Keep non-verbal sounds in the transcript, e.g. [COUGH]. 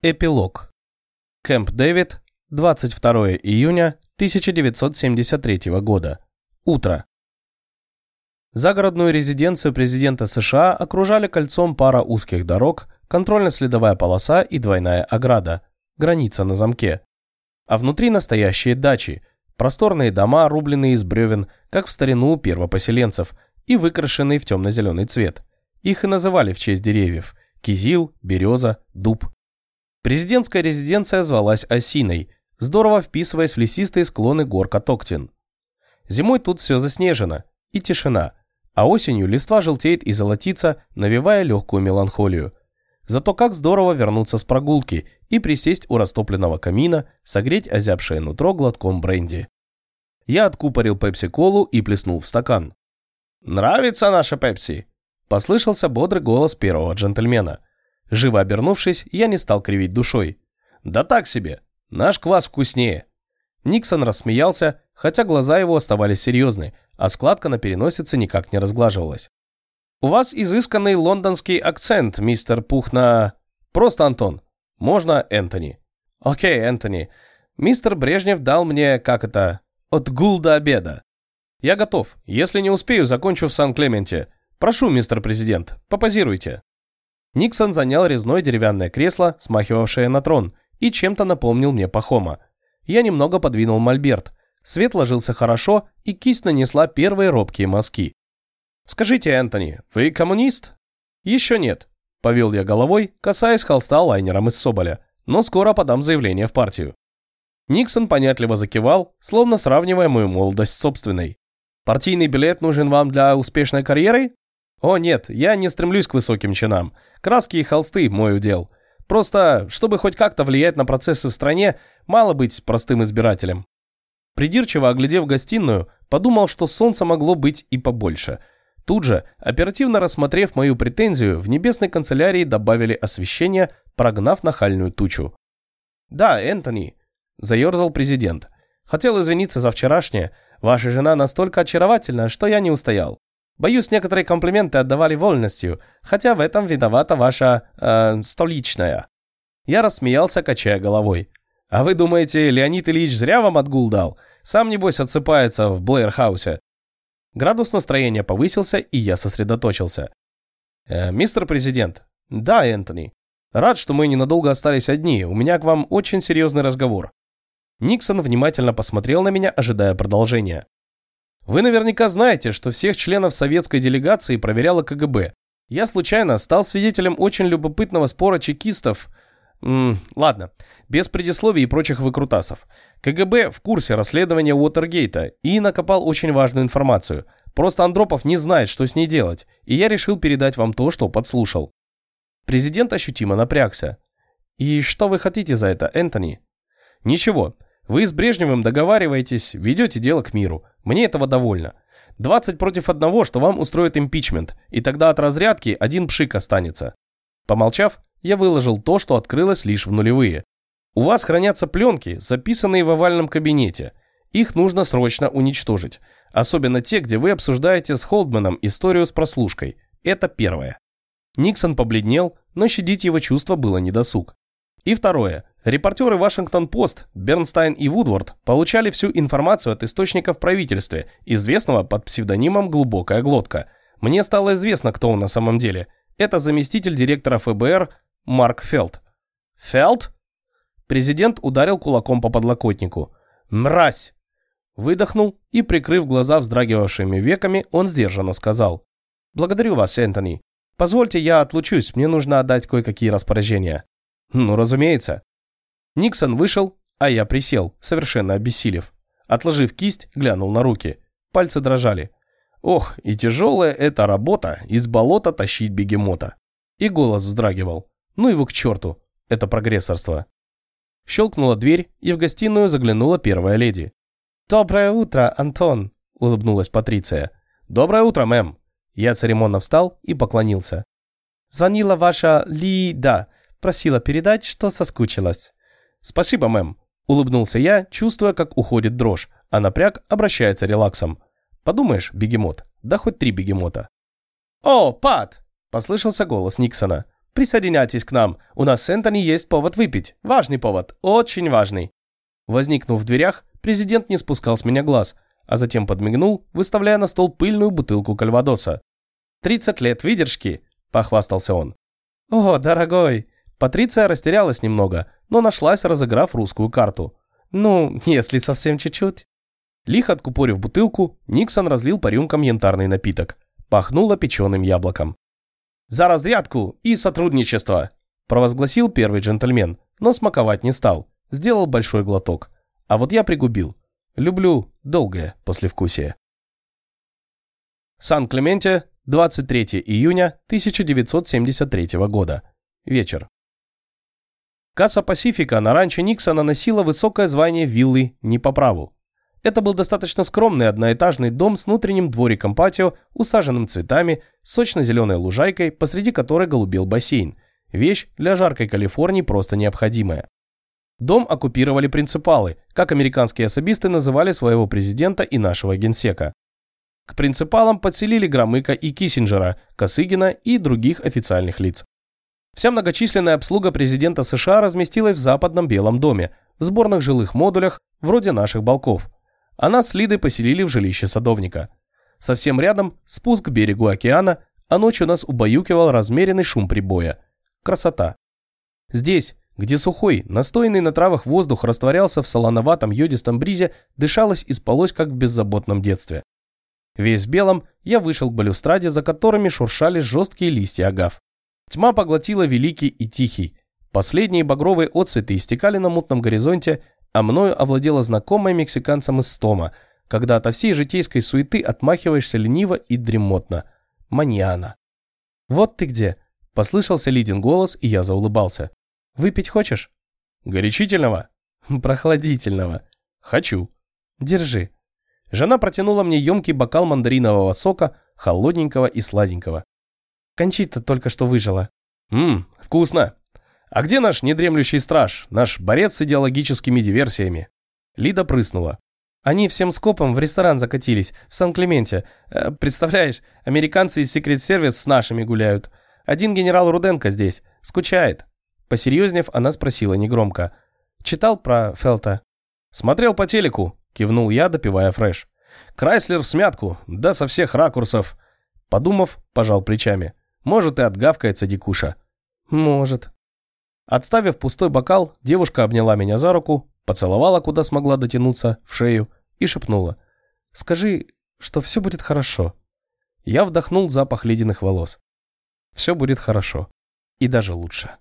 Эпилог. Кэмп Дэвид, 22 июня 1973 года. Утро. Загородную резиденцию президента США окружали кольцом пара узких дорог, контрольно-следовая полоса и двойная ограда, граница на замке. А внутри настоящие дачи, просторные дома, рубленные из бревен, как в старину первопоселенцев, и выкрашенные в темно-зеленый цвет. Их и называли в честь деревьев – кизил, береза, дуб. Президентская резиденция звалась Осиной, здорово вписываясь в лесистые склоны гор Катоктин. Зимой тут все заснежено, и тишина, а осенью листва желтеет и золотится, навевая легкую меланхолию. Зато как здорово вернуться с прогулки и присесть у растопленного камина, согреть озябшее нутро глотком бренди. Я откупорил пепси-колу и плеснул в стакан. «Нравится наша пепси?» – послышался бодрый голос первого джентльмена – Живо обернувшись, я не стал кривить душой. «Да так себе! Наш квас вкуснее!» Никсон рассмеялся, хотя глаза его оставались серьезны, а складка на переносице никак не разглаживалась. «У вас изысканный лондонский акцент, мистер Пухна...» «Просто Антон. Можно Энтони?» «Окей, Энтони. Мистер Брежнев дал мне, как это, от гул до обеда. Я готов. Если не успею, закончу в Сан-Клементе. Прошу, мистер президент, попозируйте». Никсон занял резное деревянное кресло, смахивавшее на трон, и чем-то напомнил мне Пахома. Я немного подвинул мольберт. Свет ложился хорошо, и кисть нанесла первые робкие мазки. «Скажите, Энтони, вы коммунист?» «Еще нет», – повел я головой, касаясь холста лайнером из Соболя, но скоро подам заявление в партию. Никсон понятливо закивал, словно сравнивая мою молодость с собственной. «Партийный билет нужен вам для успешной карьеры?» «О нет, я не стремлюсь к высоким чинам. Краски и холсты – мой удел. Просто, чтобы хоть как-то влиять на процессы в стране, мало быть простым избирателем». Придирчиво оглядев гостиную, подумал, что солнца могло быть и побольше. Тут же, оперативно рассмотрев мою претензию, в небесной канцелярии добавили освещение, прогнав нахальную тучу. «Да, Энтони», – заерзал президент. «Хотел извиниться за вчерашнее. Ваша жена настолько очаровательна, что я не устоял. Боюсь, некоторые комплименты отдавали вольностью, хотя в этом виновата ваша... Э, столичная». Я рассмеялся, качая головой. «А вы думаете, Леонид Ильич зря вам отгул дал? Сам, небось, отсыпается в Блэйр-хаусе». Градус настроения повысился, и я сосредоточился. «Э, «Мистер президент». «Да, Энтони. Рад, что мы ненадолго остались одни. У меня к вам очень серьезный разговор». Никсон внимательно посмотрел на меня, ожидая продолжения. Вы наверняка знаете, что всех членов советской делегации проверяла КГБ. Я случайно стал свидетелем очень любопытного спора чекистов. -м, ладно, без предисловий и прочих выкрутасов. КГБ в курсе расследования Уотергейта и накопал очень важную информацию. Просто Андропов не знает, что с ней делать, и я решил передать вам то, что подслушал. Президент ощутимо напрягся. И что вы хотите за это, Энтони? Ничего. Вы с Брежневым договариваетесь, ведете дело к миру. Мне этого довольно. 20 против одного, что вам устроит импичмент, и тогда от разрядки один пшик останется. Помолчав, я выложил то, что открылось лишь в нулевые. У вас хранятся пленки, записанные в овальном кабинете. Их нужно срочно уничтожить. Особенно те, где вы обсуждаете с Холдманом историю с прослушкой. Это первое. Никсон побледнел, но щадить его чувства было недосуг. И второе. Репортеры Вашингтон-Пост, Бернстайн и Вудворд получали всю информацию от источника в правительстве, известного под псевдонимом «Глубокая глотка». Мне стало известно, кто он на самом деле. Это заместитель директора ФБР Марк Фелд. «Фелд?» Президент ударил кулаком по подлокотнику. «Мразь!» Выдохнул и, прикрыв глаза вздрагивавшими веками, он сдержанно сказал. «Благодарю вас, Энтони. Позвольте, я отлучусь, мне нужно отдать кое-какие распоряжения». «Ну, разумеется». Никсон вышел, а я присел, совершенно обессилев. Отложив кисть, глянул на руки. Пальцы дрожали. Ох, и тяжелая эта работа из болота тащить бегемота. И голос вздрагивал. Ну его к черту, это прогрессорство. Щелкнула дверь, и в гостиную заглянула первая леди. «Доброе утро, Антон», — улыбнулась Патриция. «Доброе утро, мэм». Я церемонно встал и поклонился. «Звонила ваша Лида, просила передать, что соскучилась». «Спасибо, мэм», – улыбнулся я, чувствуя, как уходит дрожь, а напряг обращается релаксом. «Подумаешь, бегемот, да хоть три бегемота». «О, Пат!» – послышался голос Никсона. Присоединяйтесь к нам. У нас с Энтони есть повод выпить. Важный повод. Очень важный». Возникнув в дверях, президент не спускал с меня глаз, а затем подмигнул, выставляя на стол пыльную бутылку кальвадоса. «Тридцать лет выдержки», – похвастался он. «О, дорогой!» Патриция растерялась немного, но нашлась, разыграв русскую карту. «Ну, если совсем чуть-чуть». Лихо откупорив бутылку, Никсон разлил по рюмкам янтарный напиток. Пахнуло печеным яблоком. «За разрядку и сотрудничество!» провозгласил первый джентльмен, но смаковать не стал. Сделал большой глоток. А вот я пригубил. Люблю долгое послевкусие. Сан-Клементе, 23 июня 1973 года. Вечер. Касса Пасифика на ранчо Никсона носила высокое звание виллы не по праву. Это был достаточно скромный одноэтажный дом с внутренним двориком-патио, усаженным цветами, сочно-зеленой лужайкой, посреди которой голубел бассейн. Вещь для жаркой Калифорнии просто необходимая. Дом оккупировали принципалы, как американские особисты называли своего президента и нашего генсека. К принципалам подселили Громыка и Киссинджера, Косыгина и других официальных лиц. Вся многочисленная обслуга президента США разместилась в западном Белом доме, в сборных жилых модулях, вроде наших балков. А нас с Лидой поселили в жилище садовника. Совсем рядом спуск к берегу океана, а ночью нас убаюкивал размеренный шум прибоя. Красота. Здесь, где сухой, настойный на травах воздух растворялся в солоноватом йодистом бризе, дышалось и спалось, как в беззаботном детстве. Весь белом, я вышел к балюстраде, за которыми шуршали жесткие листья агав. Тьма поглотила великий и тихий. Последние багровые отцветы истекали на мутном горизонте, а мною овладела знакомая мексиканцам из стома, когда ото всей житейской суеты отмахиваешься лениво и дремотно. Маньяна. «Вот ты где!» – послышался Лидин голос, и я заулыбался. Выпить хочешь? Горячительного? [LAUGHS] Прохладительного. Хочу. Держи. Жена протянула мне емкий бокал мандаринового сока, холодненького и сладенького. Кончита только что выжила. Ммм, вкусно. А где наш недремлющий страж, наш борец с идеологическими диверсиями? Лида прыснула. Они всем скопом в ресторан закатились, в Сан-Клементе. Э, представляешь, американцы из секрет-сервис с нашими гуляют. Один генерал Руденко здесь. Скучает. Посерьезнев, она спросила негромко. «Читал про Фелта?» «Смотрел по телеку», – кивнул я, допивая фреш. «Крайслер в смятку, да со всех ракурсов». Подумав, пожал плечами. «Может, и отгавкается дикуша». «Может». Отставив пустой бокал, девушка обняла меня за руку, поцеловала, куда смогла дотянуться, в шею, и шепнула. «Скажи, что все будет хорошо». Я вдохнул запах ледяных волос. «Все будет хорошо. И даже лучше».